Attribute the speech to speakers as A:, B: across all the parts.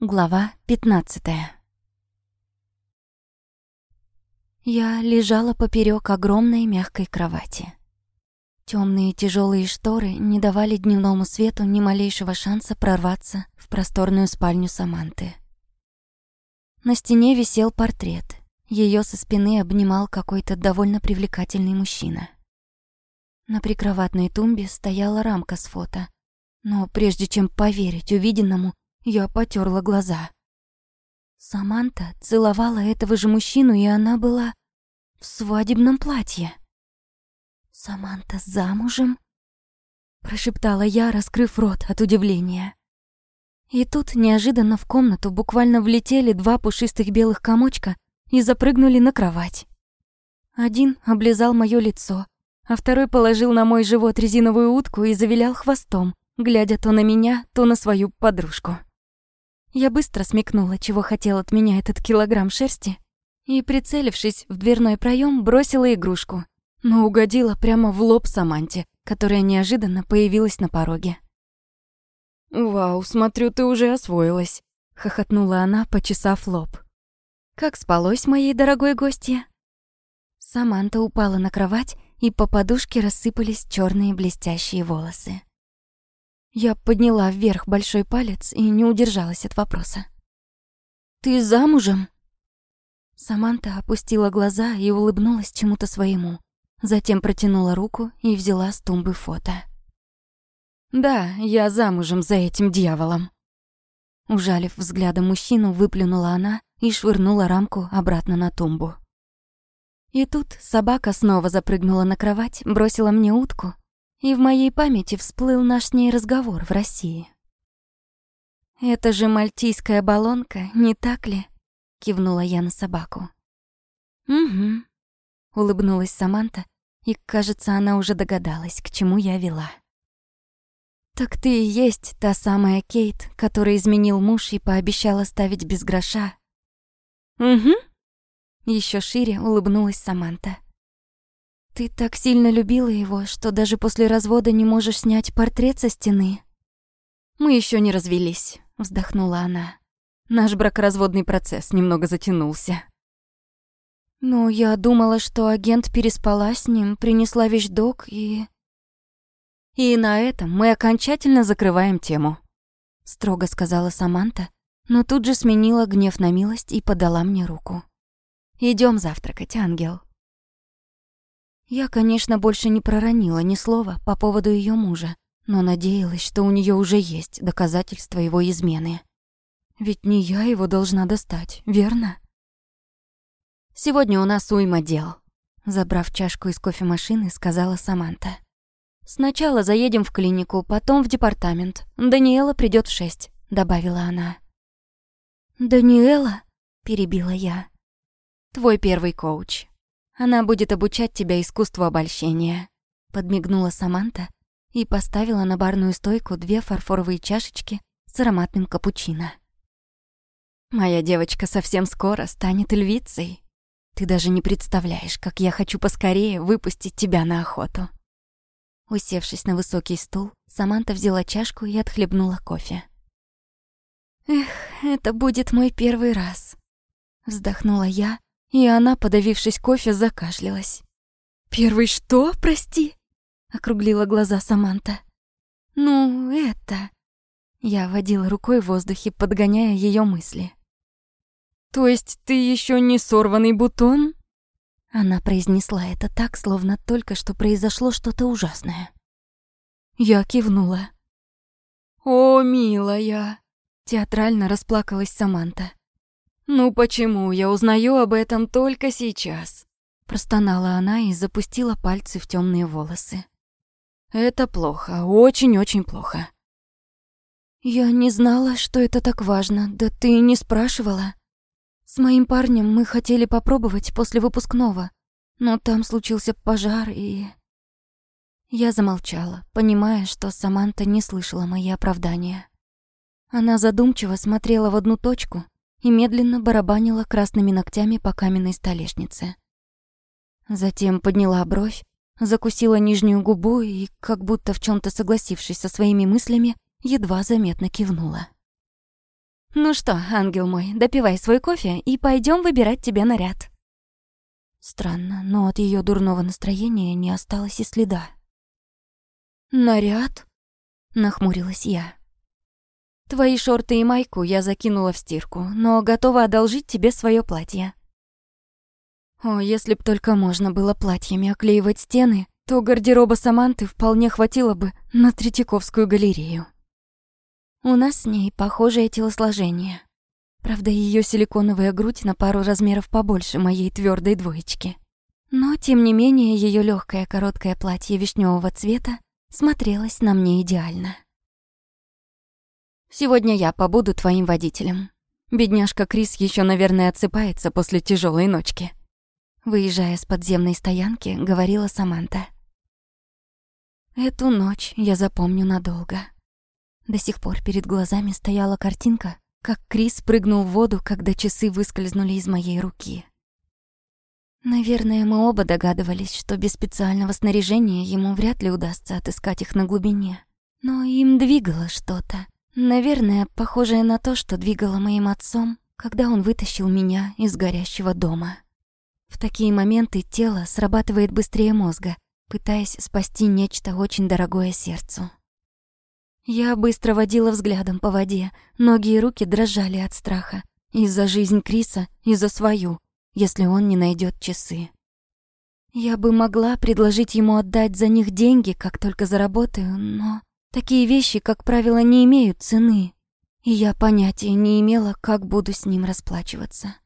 A: Глава 15 Я лежала поперек огромной мягкой кровати. Темные тяжелые шторы не давали дневному свету ни малейшего шанса прорваться в просторную спальню Саманты. На стене висел портрет. Ее со спины обнимал какой-то довольно привлекательный мужчина. На прикроватной тумбе стояла рамка с фото. Но прежде чем поверить увиденному, я потерла глаза. Саманта целовала этого же мужчину, и она была в свадебном платье. «Саманта замужем?» Прошептала я, раскрыв рот от удивления. И тут неожиданно в комнату буквально влетели два пушистых белых комочка и запрыгнули на кровать. Один облизал моё лицо, а второй положил на мой живот резиновую утку и завилял хвостом, глядя то на меня, то на свою подружку. Я быстро смекнула, чего хотел от меня этот килограмм шерсти, и, прицелившись в дверной проем, бросила игрушку, но угодила прямо в лоб Саманте, которая неожиданно появилась на пороге.
B: «Вау, смотрю, ты уже освоилась», — хохотнула она, почесав лоб.
A: «Как спалось моей дорогой гостье?» Саманта упала на кровать, и по подушке рассыпались черные блестящие волосы. Я подняла вверх большой палец и не удержалась от вопроса. «Ты замужем?» Саманта опустила глаза и улыбнулась чему-то своему. Затем протянула руку и взяла с тумбы фото.
B: «Да, я замужем за этим дьяволом».
A: Ужалив взглядом мужчину, выплюнула она и швырнула рамку обратно на тумбу. И тут собака снова запрыгнула на кровать, бросила мне утку и в моей памяти всплыл наш с ней разговор в России. «Это же мальтийская баллонка, не так ли?» — кивнула я на собаку. «Угу», — улыбнулась Саманта, и, кажется, она уже догадалась, к чему я вела. «Так ты и есть та самая Кейт, которая изменил муж и пообещал оставить без гроша».
B: «Угу», —
A: еще шире улыбнулась Саманта. Ты так сильно любила его, что даже после развода не можешь снять портрет со стены.
B: Мы еще не развелись, вздохнула она. Наш бракоразводный процесс немного затянулся.
A: Ну, я думала, что агент переспала с ним, принесла вещдок и...
B: И на этом мы окончательно закрываем тему.
A: Строго сказала Саманта, но тут же сменила гнев на милость и подала мне руку. Идем завтракать, ангел. Я, конечно, больше не проронила ни слова по поводу ее мужа, но надеялась, что у нее уже есть доказательства его измены. Ведь не я его должна достать, верно? Сегодня у нас уйма дел. Забрав чашку из кофемашины, сказала Саманта. Сначала заедем в клинику, потом в департамент. Даниэла придет в шесть, добавила она. Даниэла? перебила я. Твой первый коуч. Она будет обучать тебя искусству обольщения», — подмигнула Саманта и поставила на барную стойку две фарфоровые чашечки с ароматным капучино. «Моя девочка совсем скоро станет львицей. Ты даже не представляешь, как я хочу поскорее выпустить тебя на охоту». Усевшись на высокий стул, Саманта взяла чашку и отхлебнула кофе. «Эх, это будет мой первый раз», — вздохнула я и она, подавившись кофе, закашлялась. «Первый что, прости?» — округлила глаза Саманта. «Ну, это...» Я водила рукой в воздухе, подгоняя ее мысли.
B: «То есть ты еще не сорванный бутон?»
A: Она произнесла это так, словно только что произошло что-то ужасное. Я кивнула.
B: «О, милая!»
A: Театрально расплакалась Саманта.
B: «Ну почему я узнаю об этом только сейчас?»
A: Простонала она и запустила пальцы в темные волосы.
B: «Это плохо, очень-очень плохо».
A: «Я не знала, что это так важно, да ты не спрашивала. С моим парнем мы хотели попробовать после выпускного, но там случился пожар и...» Я замолчала, понимая, что Саманта не слышала мои оправдания. Она задумчиво смотрела в одну точку, и медленно барабанила красными ногтями по каменной столешнице. Затем подняла бровь, закусила нижнюю губу и, как будто в чем то согласившись со своими мыслями, едва заметно кивнула. Ну что, ангел мой, допивай свой кофе и пойдем выбирать тебе наряд. Странно, но от ее дурного настроения не осталось и следа. «Наряд?» — нахмурилась я. «Твои шорты и майку я закинула в стирку, но готова одолжить тебе свое платье». О, если б только можно было платьями оклеивать стены, то гардероба Саманты вполне хватило бы на Третьяковскую галерею. У нас с ней похожее телосложение. Правда, ее силиконовая грудь на пару размеров побольше моей твердой двоечки. Но, тем не менее, ее легкое короткое платье вишневого цвета смотрелось на мне идеально. «Сегодня я побуду твоим водителем. Бедняжка Крис еще, наверное, отсыпается после тяжелой ночки». Выезжая с подземной стоянки, говорила Саманта. Эту ночь я запомню надолго. До сих пор перед глазами стояла картинка, как Крис прыгнул в воду, когда часы выскользнули из моей руки. Наверное, мы оба догадывались, что без специального снаряжения ему вряд ли удастся отыскать их на глубине. Но им двигало что-то. Наверное, похожее на то, что двигало моим отцом, когда он вытащил меня из горящего дома. В такие моменты тело срабатывает быстрее мозга, пытаясь спасти нечто очень дорогое сердцу. Я быстро водила взглядом по воде, ноги и руки дрожали от страха. И за жизнь Криса, и за свою, если он не найдет часы. Я бы могла предложить ему отдать за них деньги, как только заработаю, но такие вещи, как правило, не имеют цены, и я понятия не имела, как буду с ним расплачиваться.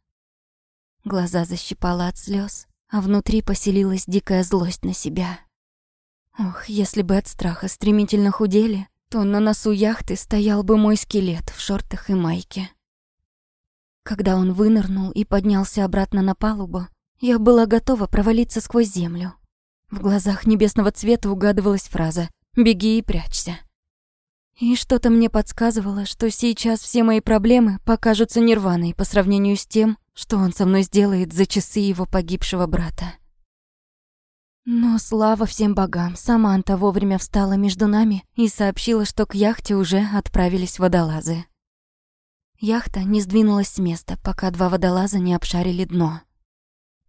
A: Глаза защипала от слез, а внутри поселилась дикая злость на себя. Ох, если бы от страха стремительно худели, то на носу яхты стоял бы мой скелет в шортах и майке. Когда он вынырнул и поднялся обратно на палубу, я была готова провалиться сквозь землю. В глазах небесного цвета угадывалась фраза «Беги и прячься». И что-то мне подсказывало, что сейчас все мои проблемы покажутся нирваной по сравнению с тем, что он со мной сделает за часы его погибшего брата. Но слава всем богам, Саманта вовремя встала между нами и сообщила, что к яхте уже отправились водолазы. Яхта не сдвинулась с места, пока два водолаза не обшарили дно.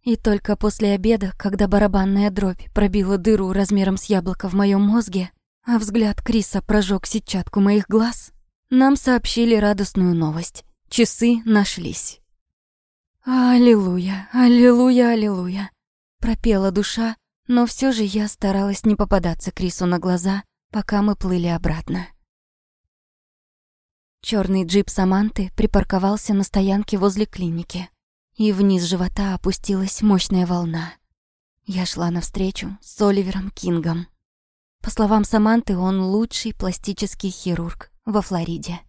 A: И только после обеда, когда барабанная дробь пробила дыру размером с яблоко в моем мозге, а взгляд Криса прожег сетчатку моих глаз, нам сообщили радостную новость. Часы нашлись. «Аллилуйя, аллилуйя, аллилуйя!» пропела душа, но все же я старалась не попадаться Крису на глаза, пока мы плыли обратно. Черный джип Саманты припарковался на стоянке возле клиники, и вниз живота опустилась мощная волна. Я шла навстречу с Оливером Кингом. По словам Саманты, он лучший пластический хирург во Флориде.